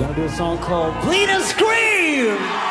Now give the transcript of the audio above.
gonna do a song called Bleed and Scream.